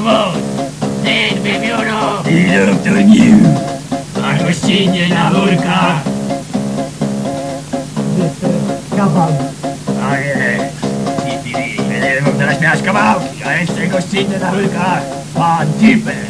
vote. Ten wybiorą i doktor New. A gościnnie na wórka. Kawał. Ale... Będę teraz miał kawałki, a jeszcze gościnnie na wórkach. Pan Tipper.